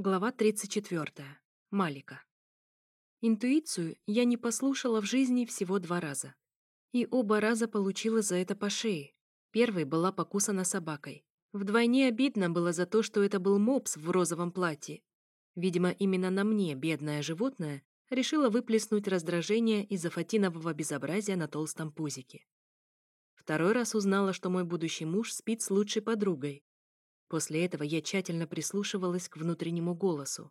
Глава 34. Малика. Интуицию я не послушала в жизни всего два раза. И оба раза получила за это по шее. Первой была покусана собакой. Вдвойне обидно было за то, что это был мопс в розовом платье. Видимо, именно на мне, бедное животное, решила выплеснуть раздражение из-за фатинового безобразия на толстом пузике. Второй раз узнала, что мой будущий муж спит с лучшей подругой, После этого я тщательно прислушивалась к внутреннему голосу.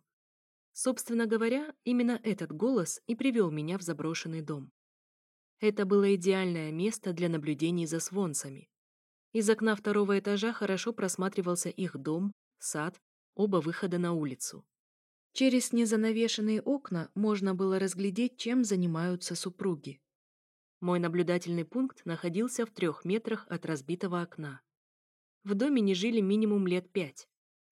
Собственно говоря, именно этот голос и привел меня в заброшенный дом. Это было идеальное место для наблюдений за свонцами. Из окна второго этажа хорошо просматривался их дом, сад, оба выхода на улицу. Через незанавешенные окна можно было разглядеть, чем занимаются супруги. Мой наблюдательный пункт находился в трех метрах от разбитого окна. В доме не жили минимум лет пять.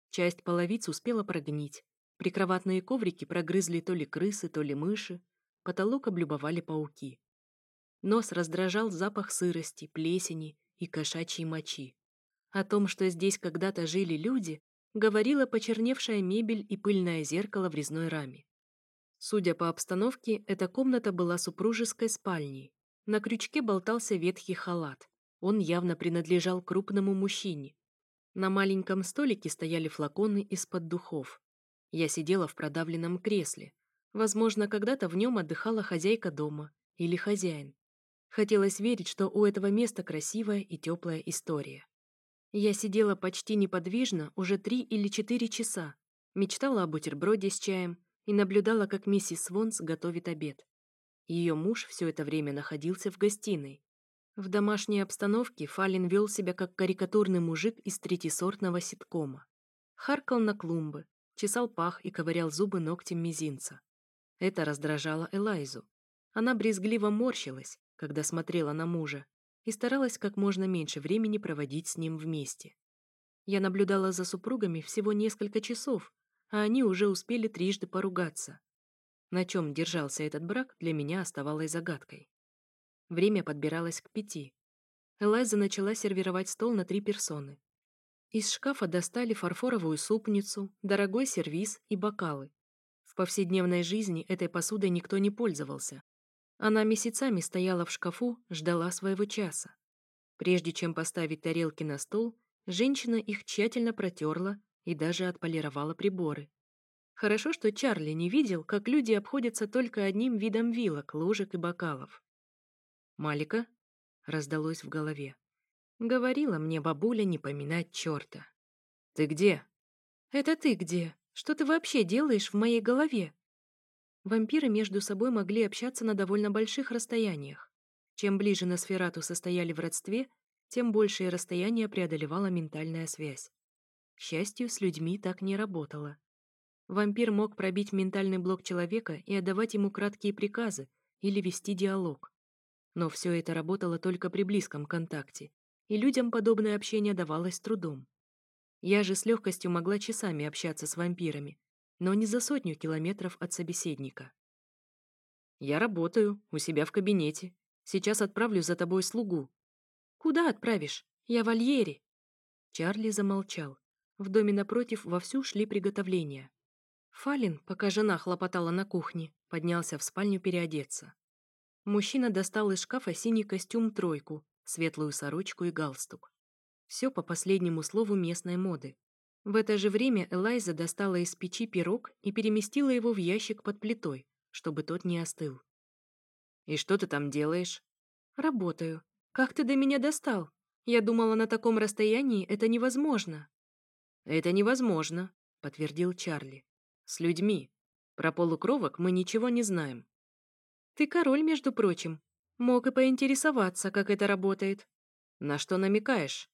Часть половиц успела прогнить. Прикроватные коврики прогрызли то ли крысы, то ли мыши. Потолок облюбовали пауки. Нос раздражал запах сырости, плесени и кошачьей мочи. О том, что здесь когда-то жили люди, говорила почерневшая мебель и пыльное зеркало в резной раме. Судя по обстановке, эта комната была супружеской спальней. На крючке болтался ветхий халат. Он явно принадлежал крупному мужчине. На маленьком столике стояли флаконы из-под духов. Я сидела в продавленном кресле. Возможно, когда-то в нем отдыхала хозяйка дома или хозяин. Хотелось верить, что у этого места красивая и теплая история. Я сидела почти неподвижно уже три или четыре часа, мечтала о бутерброде с чаем и наблюдала, как миссис Вонс готовит обед. Ее муж все это время находился в гостиной, в домашней обстановке Фалин вел себя как карикатурный мужик из третьесортного ситкома. Харкал на клумбы, чесал пах и ковырял зубы ногтем мизинца. Это раздражало Элайзу. Она брезгливо морщилась, когда смотрела на мужа, и старалась как можно меньше времени проводить с ним вместе. Я наблюдала за супругами всего несколько часов, а они уже успели трижды поругаться. На чем держался этот брак, для меня оставалось загадкой. Время подбиралось к пяти. Элайза начала сервировать стол на три персоны. Из шкафа достали фарфоровую супницу, дорогой сервиз и бокалы. В повседневной жизни этой посудой никто не пользовался. Она месяцами стояла в шкафу, ждала своего часа. Прежде чем поставить тарелки на стол, женщина их тщательно протерла и даже отполировала приборы. Хорошо, что Чарли не видел, как люди обходятся только одним видом вилок, ложек и бокалов. «Малика?» — раздалось в голове. Говорила мне бабуля не поминать черта. «Ты где?» «Это ты где? Что ты вообще делаешь в моей голове?» Вампиры между собой могли общаться на довольно больших расстояниях. Чем ближе на сферату состояли в родстве, тем большее расстояние преодолевала ментальная связь. К счастью, с людьми так не работало. Вампир мог пробить ментальный блок человека и отдавать ему краткие приказы или вести диалог. Но все это работало только при близком контакте, и людям подобное общение давалось трудом. Я же с легкостью могла часами общаться с вампирами, но не за сотню километров от собеседника. «Я работаю, у себя в кабинете. Сейчас отправлю за тобой слугу». «Куда отправишь? Я в Альере». Чарли замолчал. В доме напротив вовсю шли приготовления. Фалин, пока жена хлопотала на кухне, поднялся в спальню переодеться. Мужчина достал из шкафа синий костюм-тройку, светлую сорочку и галстук. Все по последнему слову местной моды. В это же время Элайза достала из печи пирог и переместила его в ящик под плитой, чтобы тот не остыл. «И что ты там делаешь?» «Работаю. Как ты до меня достал? Я думала, на таком расстоянии это невозможно». «Это невозможно», — подтвердил Чарли. «С людьми. Про полукровок мы ничего не знаем. Ты король, между прочим. Мог и поинтересоваться, как это работает. На что намекаешь?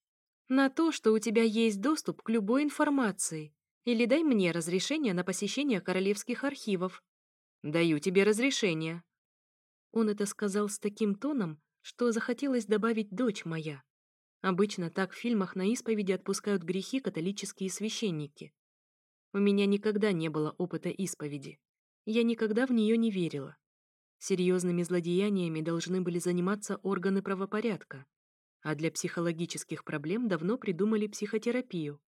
На то, что у тебя есть доступ к любой информации. Или дай мне разрешение на посещение королевских архивов. Даю тебе разрешение. Он это сказал с таким тоном, что захотелось добавить «дочь моя». Обычно так в фильмах на исповеди отпускают грехи католические священники. У меня никогда не было опыта исповеди. Я никогда в нее не верила. Серьезными злодеяниями должны были заниматься органы правопорядка, а для психологических проблем давно придумали психотерапию.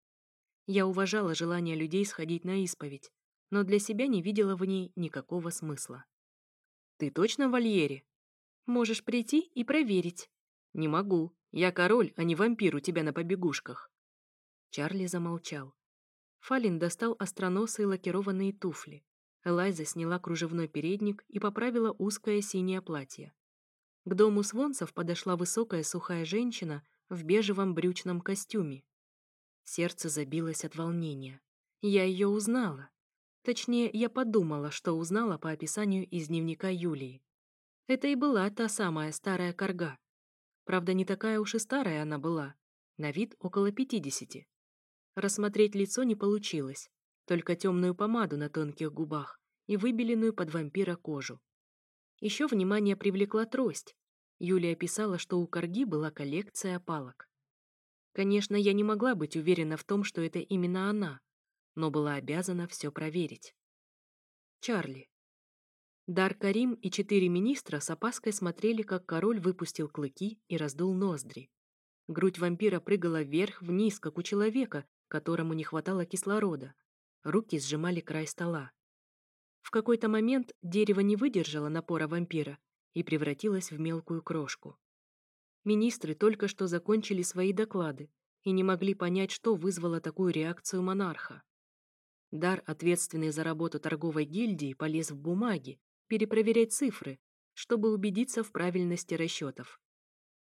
Я уважала желание людей сходить на исповедь, но для себя не видела в ней никакого смысла. «Ты точно в вольере?» «Можешь прийти и проверить». «Не могу. Я король, а не вампир у тебя на побегушках». Чарли замолчал. Фалин достал остроносые лакированные туфли. Элайза сняла кружевной передник и поправила узкое синее платье. К дому Свонцев подошла высокая сухая женщина в бежевом брючном костюме. Сердце забилось от волнения. Я ее узнала. Точнее, я подумала, что узнала по описанию из дневника Юлии. Это и была та самая старая корга. Правда, не такая уж и старая она была. На вид около пятидесяти. Рассмотреть лицо не получилось, только темную помаду на тонких губах и выбеленную под вампира кожу. Еще внимание привлекла трость. Юлия писала, что у корги была коллекция палок. Конечно, я не могла быть уверена в том, что это именно она, но была обязана все проверить. Чарли. Дар Карим и четыре министра с опаской смотрели, как король выпустил клыки и раздул ноздри. Грудь вампира прыгала вверх-вниз, как у человека, которому не хватало кислорода. Руки сжимали край стола. В какой-то момент дерево не выдержало напора вампира и превратилось в мелкую крошку. Министры только что закончили свои доклады и не могли понять, что вызвало такую реакцию монарха. Дар, ответственный за работу торговой гильдии, полез в бумаги, перепроверять цифры, чтобы убедиться в правильности расчетов.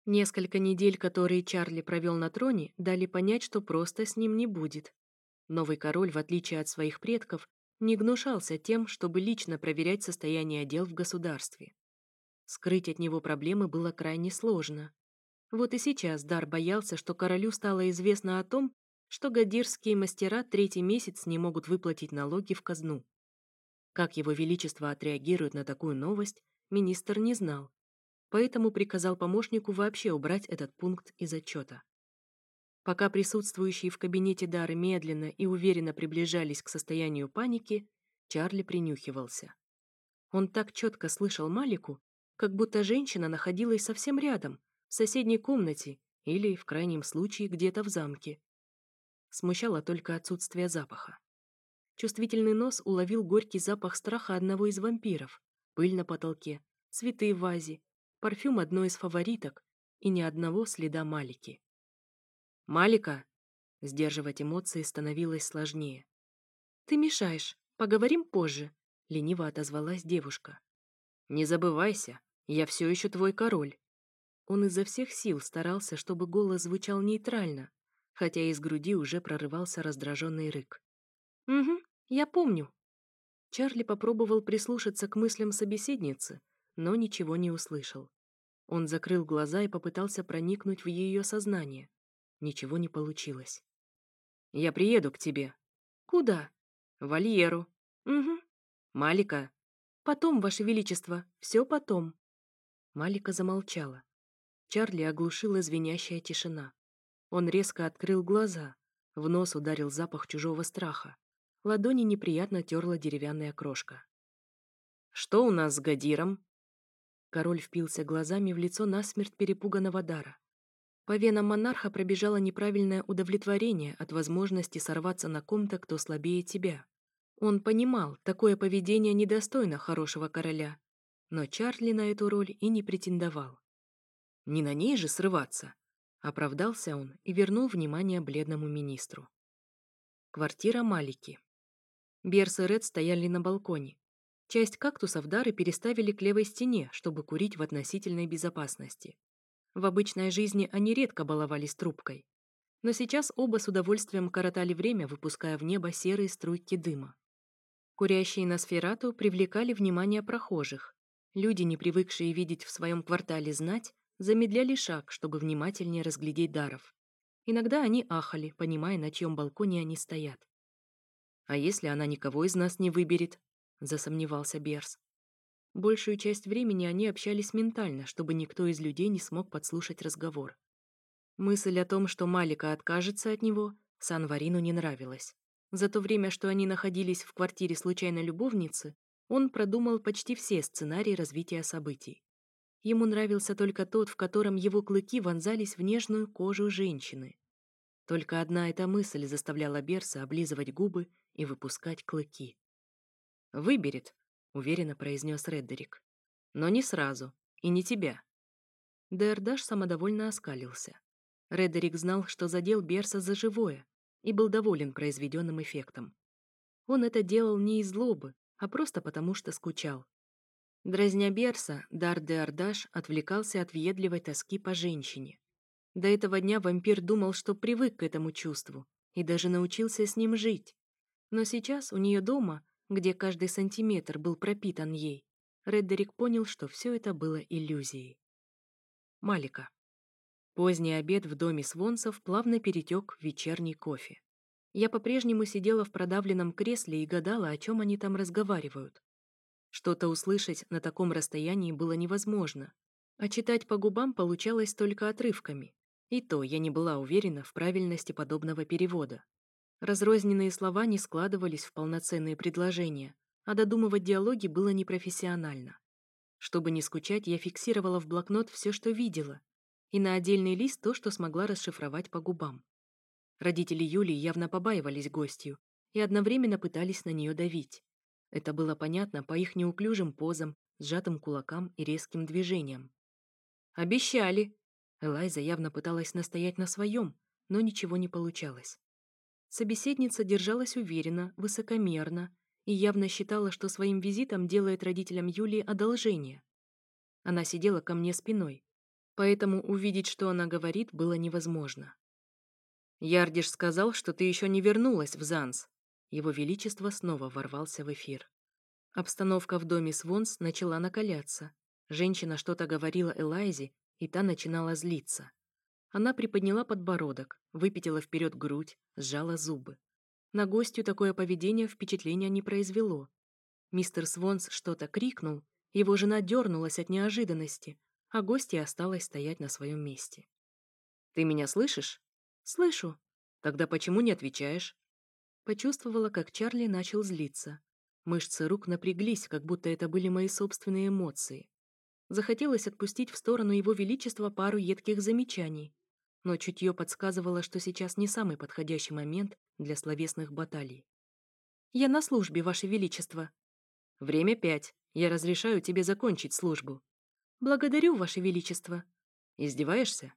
Несколько недель, которые Чарли провел на троне, дали понять, что просто с ним не будет. Новый король, в отличие от своих предков, не гнушался тем, чтобы лично проверять состояние дел в государстве. Скрыть от него проблемы было крайне сложно. Вот и сейчас Дар боялся, что королю стало известно о том, что гадирские мастера третий месяц не могут выплатить налоги в казну. Как его величество отреагирует на такую новость, министр не знал, поэтому приказал помощнику вообще убрать этот пункт из отчета. Пока присутствующие в кабинете Дары медленно и уверенно приближались к состоянию паники, Чарли принюхивался. Он так четко слышал Малику, как будто женщина находилась совсем рядом, в соседней комнате или, в крайнем случае, где-то в замке. Смущало только отсутствие запаха. Чувствительный нос уловил горький запах страха одного из вампиров, пыль на потолке, цветы в вазе, парфюм одной из фавориток и ни одного следа Малики. «Малика!» Сдерживать эмоции становилось сложнее. «Ты мешаешь. Поговорим позже», — лениво отозвалась девушка. «Не забывайся, я все еще твой король. Он изо всех сил старался, чтобы голос звучал нейтрально, хотя из груди уже прорывался раздраженный рык. «Угу, я помню». Чарли попробовал прислушаться к мыслям собеседницы, но ничего не услышал. Он закрыл глаза и попытался проникнуть в ее сознание. Ничего не получилось. «Я приеду к тебе». «Куда?» «В вольеру». «Угу». «Малика». «Потом, Ваше Величество, все потом». Малика замолчала. Чарли оглушила звенящая тишина. Он резко открыл глаза. В нос ударил запах чужого страха. Ладони неприятно терла деревянная крошка. «Что у нас с Гадиром?» Король впился глазами в лицо насмерть перепуганного Дара. По венам монарха пробежало неправильное удовлетворение от возможности сорваться на ком-то, кто слабее тебя. Он понимал, такое поведение недостойно хорошего короля, но Чарли на эту роль и не претендовал. Не на ней же срываться. Оправдался он и вернул внимание бледному министру. Квартира Малики. Берс и Ред стояли на балконе. Часть кактусов Дары переставили к левой стене, чтобы курить в относительной безопасности. В обычной жизни они редко баловались трубкой. Но сейчас оба с удовольствием коротали время, выпуская в небо серые струйки дыма. Курящие на сферату привлекали внимание прохожих. Люди, не привыкшие видеть в своем квартале знать, замедляли шаг, чтобы внимательнее разглядеть даров. Иногда они ахали, понимая, на чьем балконе они стоят. «А если она никого из нас не выберет?» – засомневался Берс. Большую часть времени они общались ментально, чтобы никто из людей не смог подслушать разговор. Мысль о том, что Малика откажется от него, Санварину не нравилась. За то время, что они находились в квартире случайной любовницы, он продумал почти все сценарии развития событий. Ему нравился только тот, в котором его клыки вонзались в нежную кожу женщины. Только одна эта мысль заставляла Берса облизывать губы и выпускать клыки. «Выберет», — уверенно произнес Реддерик. «Но не сразу. И не тебя». Дердаш самодовольно оскалился. Реддерик знал, что задел Берса за живое, и был доволен произведенным эффектом. Он это делал не из злобы, а просто потому, что скучал. Дразня Берса, Дар де Ардаш отвлекался от въедливой тоски по женщине. До этого дня вампир думал, что привык к этому чувству и даже научился с ним жить. Но сейчас у нее дома, где каждый сантиметр был пропитан ей, Реддерик понял, что все это было иллюзией. Малика. Поздний обед в доме Свонсов плавно перетек в вечерний кофе. Я по-прежнему сидела в продавленном кресле и гадала, о чем они там разговаривают. Что-то услышать на таком расстоянии было невозможно, а читать по губам получалось только отрывками. И то я не была уверена в правильности подобного перевода. Разрозненные слова не складывались в полноценные предложения, а додумывать диалоги было непрофессионально. Чтобы не скучать, я фиксировала в блокнот все, что видела, и на отдельный лист то, что смогла расшифровать по губам. Родители Юлии явно побаивались гостью и одновременно пытались на нее давить. Это было понятно по их неуклюжим позам, сжатым кулакам и резким движениям. «Обещали!» Элайза явно пыталась настоять на своем, но ничего не получалось. Собеседница держалась уверенно, высокомерно и явно считала, что своим визитом делает родителям Юлии одолжение. Она сидела ко мне спиной, поэтому увидеть, что она говорит, было невозможно. Ярдиш сказал, что ты еще не вернулась в Занс. Его Величество снова ворвался в эфир. Обстановка в доме Свонс начала накаляться. Женщина что-то говорила Элайзе, и та начинала злиться. Она приподняла подбородок, выпятила вперед грудь, сжала зубы. На гостью такое поведение впечатления не произвело. Мистер Свонс что-то крикнул, его жена дернулась от неожиданности, а гостья осталась стоять на своем месте. «Ты меня слышишь?» «Слышу». «Тогда почему не отвечаешь?» Почувствовала, как Чарли начал злиться. Мышцы рук напряглись, как будто это были мои собственные эмоции. Захотелось отпустить в сторону его величества пару едких замечаний, но чутье подсказывало, что сейчас не самый подходящий момент для словесных баталий. «Я на службе, ваше величество». «Время пять. Я разрешаю тебе закончить службу». «Благодарю, ваше величество». «Издеваешься?»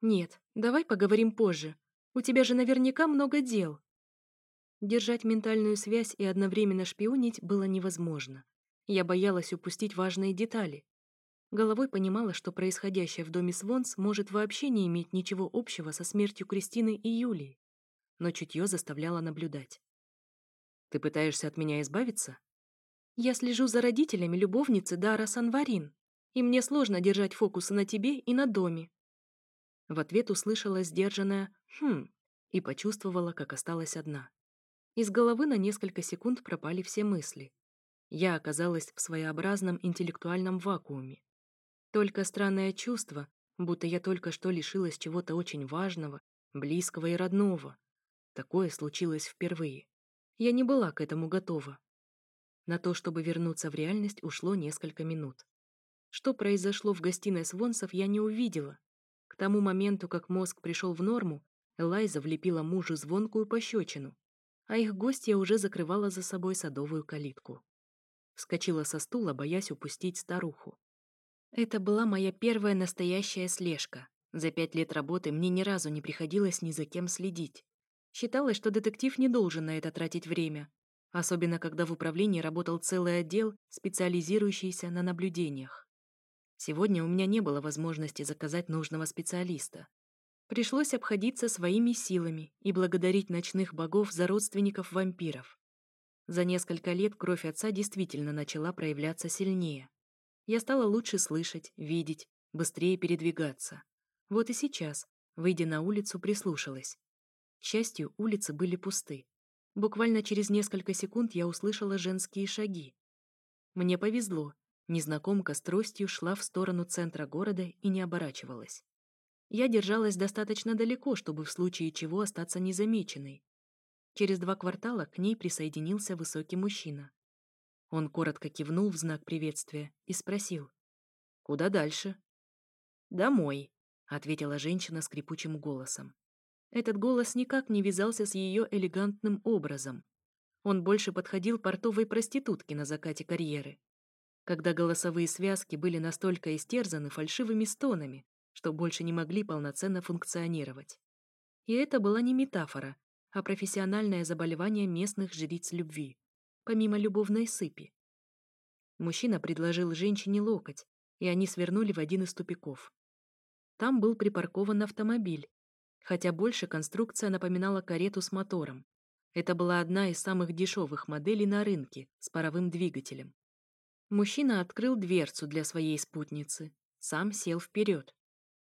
«Нет, давай поговорим позже. У тебя же наверняка много дел». Держать ментальную связь и одновременно шпионить было невозможно. Я боялась упустить важные детали. Головой понимала, что происходящее в доме Свонс может вообще не иметь ничего общего со смертью Кристины и Юлии. Но чутье заставляло наблюдать. «Ты пытаешься от меня избавиться?» «Я слежу за родителями любовницы Дара Санварин, и мне сложно держать фокус на тебе и на доме. В ответ услышала сдержанное «хм» и почувствовала, как осталась одна. Из головы на несколько секунд пропали все мысли. Я оказалась в своеобразном интеллектуальном вакууме. Только странное чувство, будто я только что лишилась чего-то очень важного, близкого и родного. Такое случилось впервые. Я не была к этому готова. На то, чтобы вернуться в реальность, ушло несколько минут. Что произошло в гостиной Свонсов, я не увидела, тому моменту, как мозг пришел в норму, Элайза влепила мужу звонкую пощечину, а их гостья уже закрывала за собой садовую калитку. Вскочила со стула, боясь упустить старуху. Это была моя первая настоящая слежка. За пять лет работы мне ни разу не приходилось ни за кем следить. Считалось, что детектив не должен на это тратить время, особенно когда в управлении работал целый отдел, специализирующийся на наблюдениях. Сегодня у меня не было возможности заказать нужного специалиста. Пришлось обходиться своими силами и благодарить ночных богов за родственников вампиров. За несколько лет кровь отца действительно начала проявляться сильнее. Я стала лучше слышать, видеть, быстрее передвигаться. Вот и сейчас, выйдя на улицу, прислушалась. К счастью, улицы были пусты. Буквально через несколько секунд я услышала женские шаги. Мне повезло, Незнакомка с тростью шла в сторону центра города и не оборачивалась. Я держалась достаточно далеко, чтобы в случае чего остаться незамеченной. Через два квартала к ней присоединился высокий мужчина. Он коротко кивнул в знак приветствия и спросил. «Куда дальше?» «Домой», — ответила женщина скрипучим голосом. Этот голос никак не вязался с ее элегантным образом. Он больше подходил портовой проститутке на закате карьеры, когда голосовые связки были настолько истерзаны фальшивыми стонами, что больше не могли полноценно функционировать. И это была не метафора, а профессиональное заболевание местных жриц любви, помимо любовной сыпи. Мужчина предложил женщине локоть, и они свернули в один из тупиков. Там был припаркован автомобиль, хотя больше конструкция напоминала карету с мотором. Это была одна из самых дешевых моделей на рынке с паровым двигателем. Мужчина открыл дверцу для своей спутницы, сам сел вперед.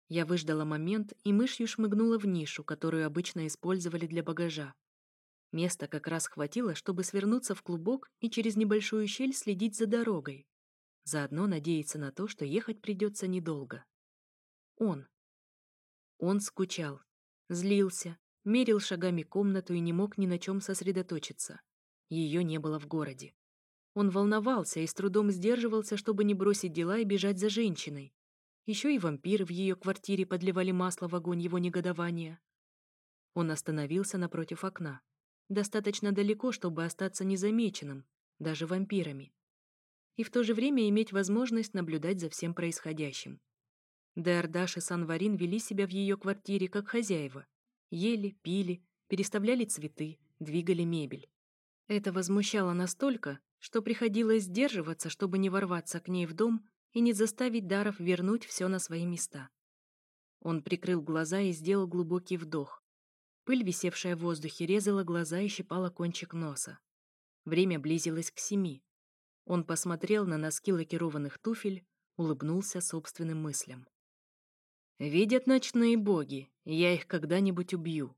Я выждала момент и мышью шмыгнула в нишу, которую обычно использовали для багажа. Места как раз хватило, чтобы свернуться в клубок и через небольшую щель следить за дорогой. Заодно надеяться на то, что ехать придется недолго. Он. Он скучал, злился, мерил шагами комнату и не мог ни на чем сосредоточиться. Ее не было в городе. Он волновался и с трудом сдерживался, чтобы не бросить дела и бежать за женщиной. Еще и вампиры в ее квартире подливали масло в огонь его негодования. Он остановился напротив окна. Достаточно далеко, чтобы остаться незамеченным, даже вампирами. И в то же время иметь возможность наблюдать за всем происходящим. Деордаш и Санварин вели себя в ее квартире как хозяева. Ели, пили, переставляли цветы, двигали мебель. Это возмущало настолько, что приходилось сдерживаться, чтобы не ворваться к ней в дом и не заставить Даров вернуть все на свои места. Он прикрыл глаза и сделал глубокий вдох. Пыль, висевшая в воздухе, резала глаза и щипала кончик носа. Время близилось к семи. Он посмотрел на носки лакированных туфель, улыбнулся собственным мыслям. «Видят ночные боги, я их когда-нибудь убью».